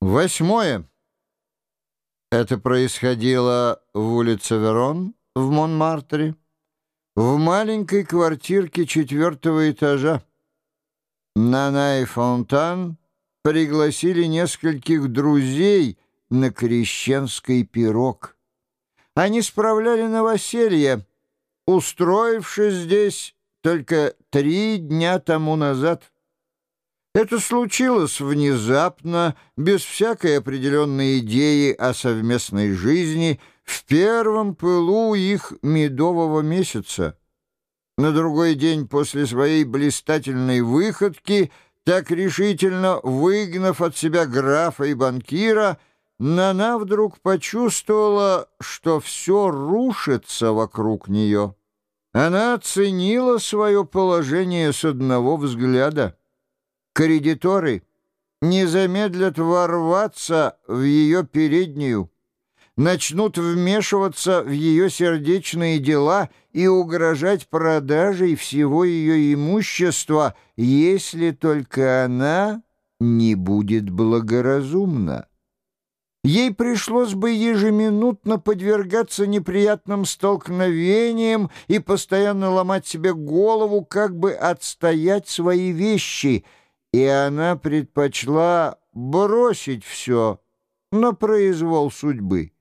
Восьмое. Это происходило в улице Верон в Монмартре, в маленькой квартирке четвертого этажа. Нана и Фонтан пригласили нескольких друзей на крещенский пирог. Они справляли новоселье, устроившись здесь только три дня тому назад. Это случилось внезапно, без всякой определенной идеи о совместной жизни, в первом пылу их медового месяца. На другой день после своей блистательной выходки, так решительно выгнав от себя графа и банкира, Нана вдруг почувствовала, что все рушится вокруг нее. Она оценила свое положение с одного взгляда. Кредиторы не замедлят ворваться в ее переднюю, начнут вмешиваться в ее сердечные дела и угрожать продажей всего ее имущества, если только она не будет благоразумна. Ей пришлось бы ежеминутно подвергаться неприятным столкновениям и постоянно ломать себе голову, как бы отстоять свои вещи — и она предпочла бросить все на произвол судьбы.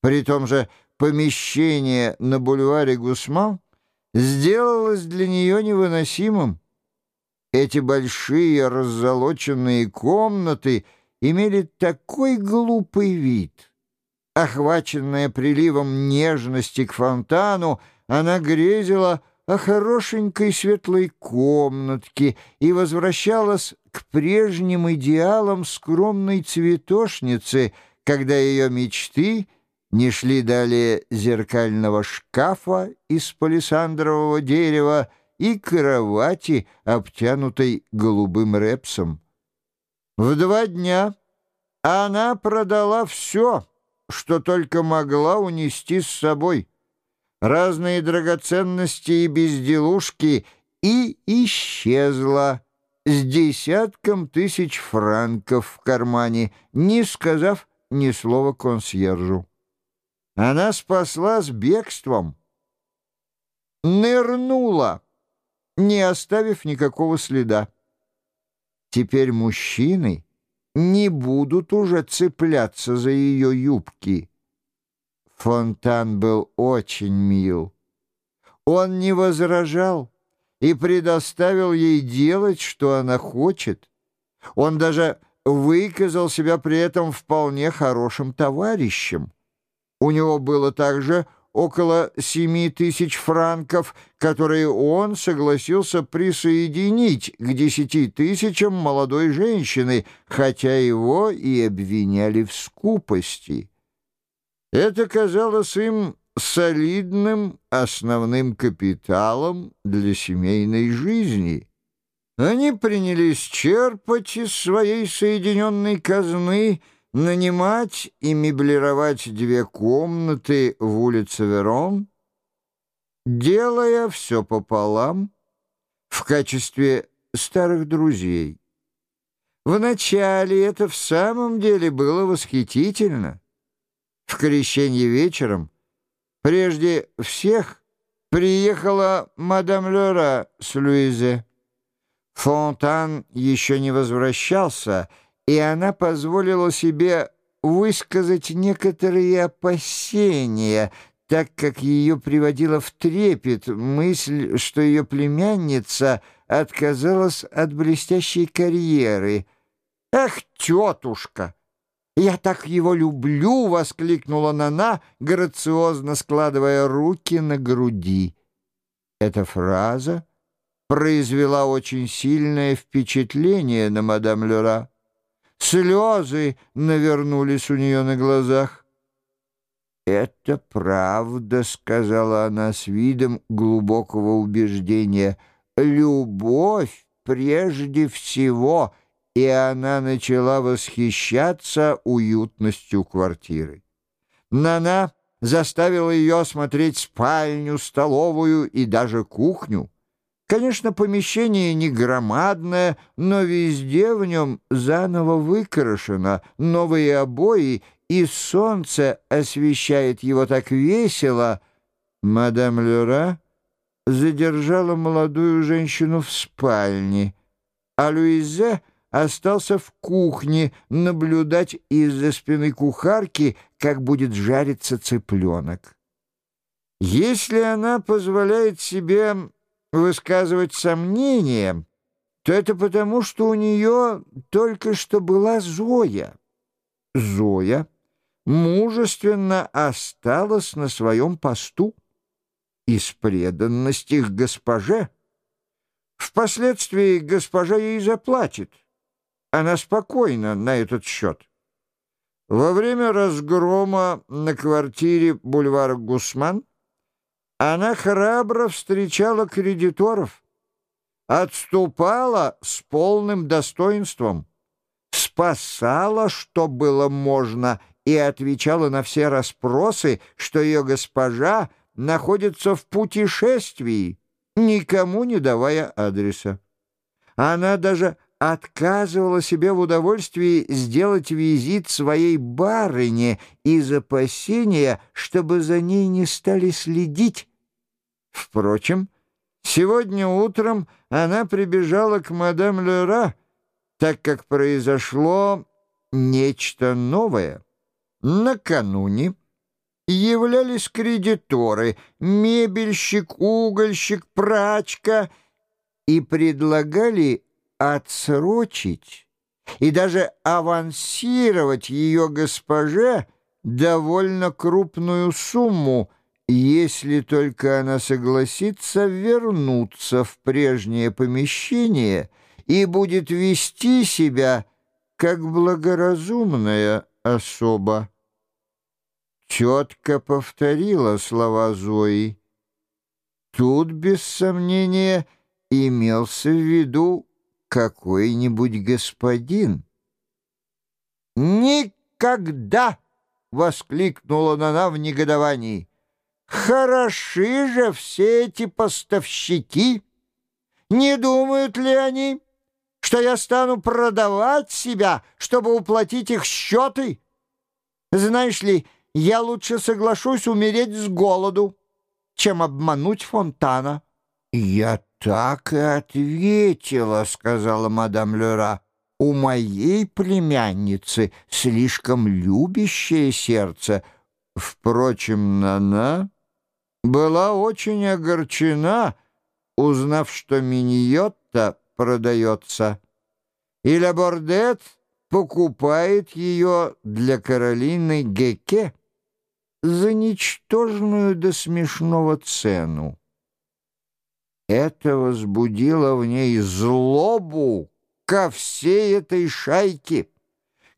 При том же помещение на бульваре Гусман сделалось для нее невыносимым. Эти большие раззолоченные комнаты имели такой глупый вид. Охваченная приливом нежности к фонтану, она грезила о хорошенькой светлой комнатке и возвращалась к прежним идеалам скромной цветошницы, когда ее мечты не шли далее зеркального шкафа из палисандрового дерева и кровати, обтянутой голубым репсом. В два дня она продала все, что только могла унести с собой — разные драгоценности и безделушки и исчезла с десятком тысяч франков в кармане, не сказав ни слова консьержу. Она спаслась бегством, нырнула, не оставив никакого следа. Теперь мужчины не будут уже цепляться за ее юбки. Фонтан был очень мил. Он не возражал и предоставил ей делать, что она хочет. Он даже выказал себя при этом вполне хорошим товарищем. У него было также около семи тысяч франков, которые он согласился присоединить к десяти тысячам молодой женщины, хотя его и обвиняли в скупости. Это казалось им солидным основным капиталом для семейной жизни. Они принялись черпать из своей соединенной казны, нанимать и меблировать две комнаты в улице Верон, делая все пополам в качестве старых друзей. Вначале это в самом деле было восхитительно — в крещенье вечером, прежде всех приехала мадам Лера с Луизе. Фонтан еще не возвращался, и она позволила себе высказать некоторые опасения, так как ее приводила в трепет мысль, что ее племянница отказалась от блестящей карьеры. «Ах, тетушка!» «Я так его люблю!» — воскликнула Нана, грациозно складывая руки на груди. Эта фраза произвела очень сильное впечатление на мадам Лера. Слезы навернулись у нее на глазах. «Это правда», — сказала она с видом глубокого убеждения. «Любовь прежде всего» и она начала восхищаться уютностью квартиры. Нана заставила ее осмотреть спальню, столовую и даже кухню. Конечно, помещение не громадное, но везде в нем заново выкрашено, новые обои, и солнце освещает его так весело. Мадам Люра задержала молодую женщину в спальне, а Луизе остался в кухне наблюдать из-за спины кухарки, как будет жариться цыпленок. Если она позволяет себе высказывать сомнения, то это потому, что у нее только что была Зоя. Зоя мужественно осталась на своем посту из преданности к госпоже. Впоследствии госпожа ей заплатит. Она спокойна на этот счет. Во время разгрома на квартире бульвара Гусман она храбро встречала кредиторов, отступала с полным достоинством, спасала, что было можно, и отвечала на все расспросы, что ее госпожа находится в путешествии, никому не давая адреса. Она даже отказывала себе в удовольствии сделать визит своей барыне из опасения, чтобы за ней не стали следить. Впрочем, сегодня утром она прибежала к мадам Лера, так как произошло нечто новое. Накануне являлись кредиторы, мебельщик, угольщик, прачка, и предлагали отсрочить и даже авансировать ее госпоже довольно крупную сумму, если только она согласится вернуться в прежнее помещение и будет вести себя как благоразумная особа. Тетка повторила слова Зои. Тут, без сомнения, имелся в виду какой-нибудь господин. «Никогда!» — воскликнула она в негодовании. «Хороши же все эти поставщики! Не думают ли они, что я стану продавать себя, чтобы уплатить их счеты? Знаешь ли, я лучше соглашусь умереть с голоду, чем обмануть Фонтана». «Я «Так и ответила», — сказала мадам Лера. «У моей племянницы слишком любящее сердце». Впрочем, она была очень огорчена, узнав, что Миньотта продается. И Лабордет покупает ее для Каролины Геке за ничтожную до смешного цену. Это возбудило в ней злобу ко всей этой шайке,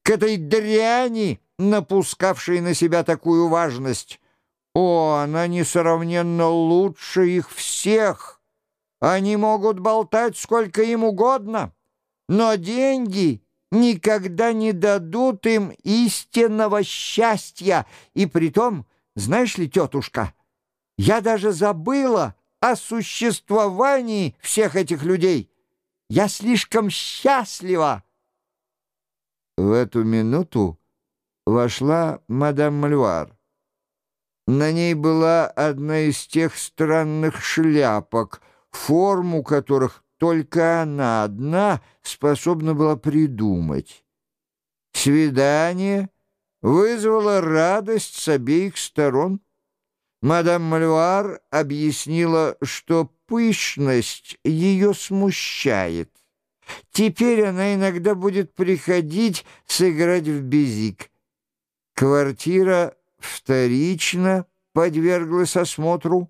к этой дряни, напускавшей на себя такую важность. О, она несравненно лучше их всех. Они могут болтать сколько им угодно, но деньги никогда не дадут им истинного счастья. И притом, знаешь ли, тетушка, я даже забыла, о существовании всех этих людей. Я слишком счастлива!» В эту минуту вошла мадам Мальвар. На ней была одна из тех странных шляпок, форму которых только она одна способна была придумать. Свидание вызвало радость с обеих сторон. Мадам Мальвар объяснила, что пышность ее смущает. Теперь она иногда будет приходить сыграть в безик. Квартира вторично подверглась осмотру.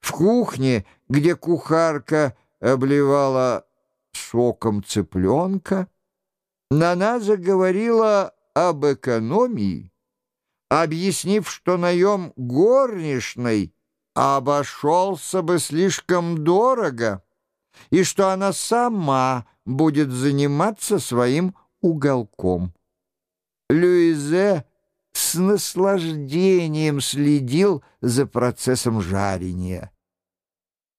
В кухне, где кухарка обливала соком цыпленка, Нана заговорила об экономии объяснив, что наем горничной обошелся бы слишком дорого и что она сама будет заниматься своим уголком. Люизе с наслаждением следил за процессом жарения.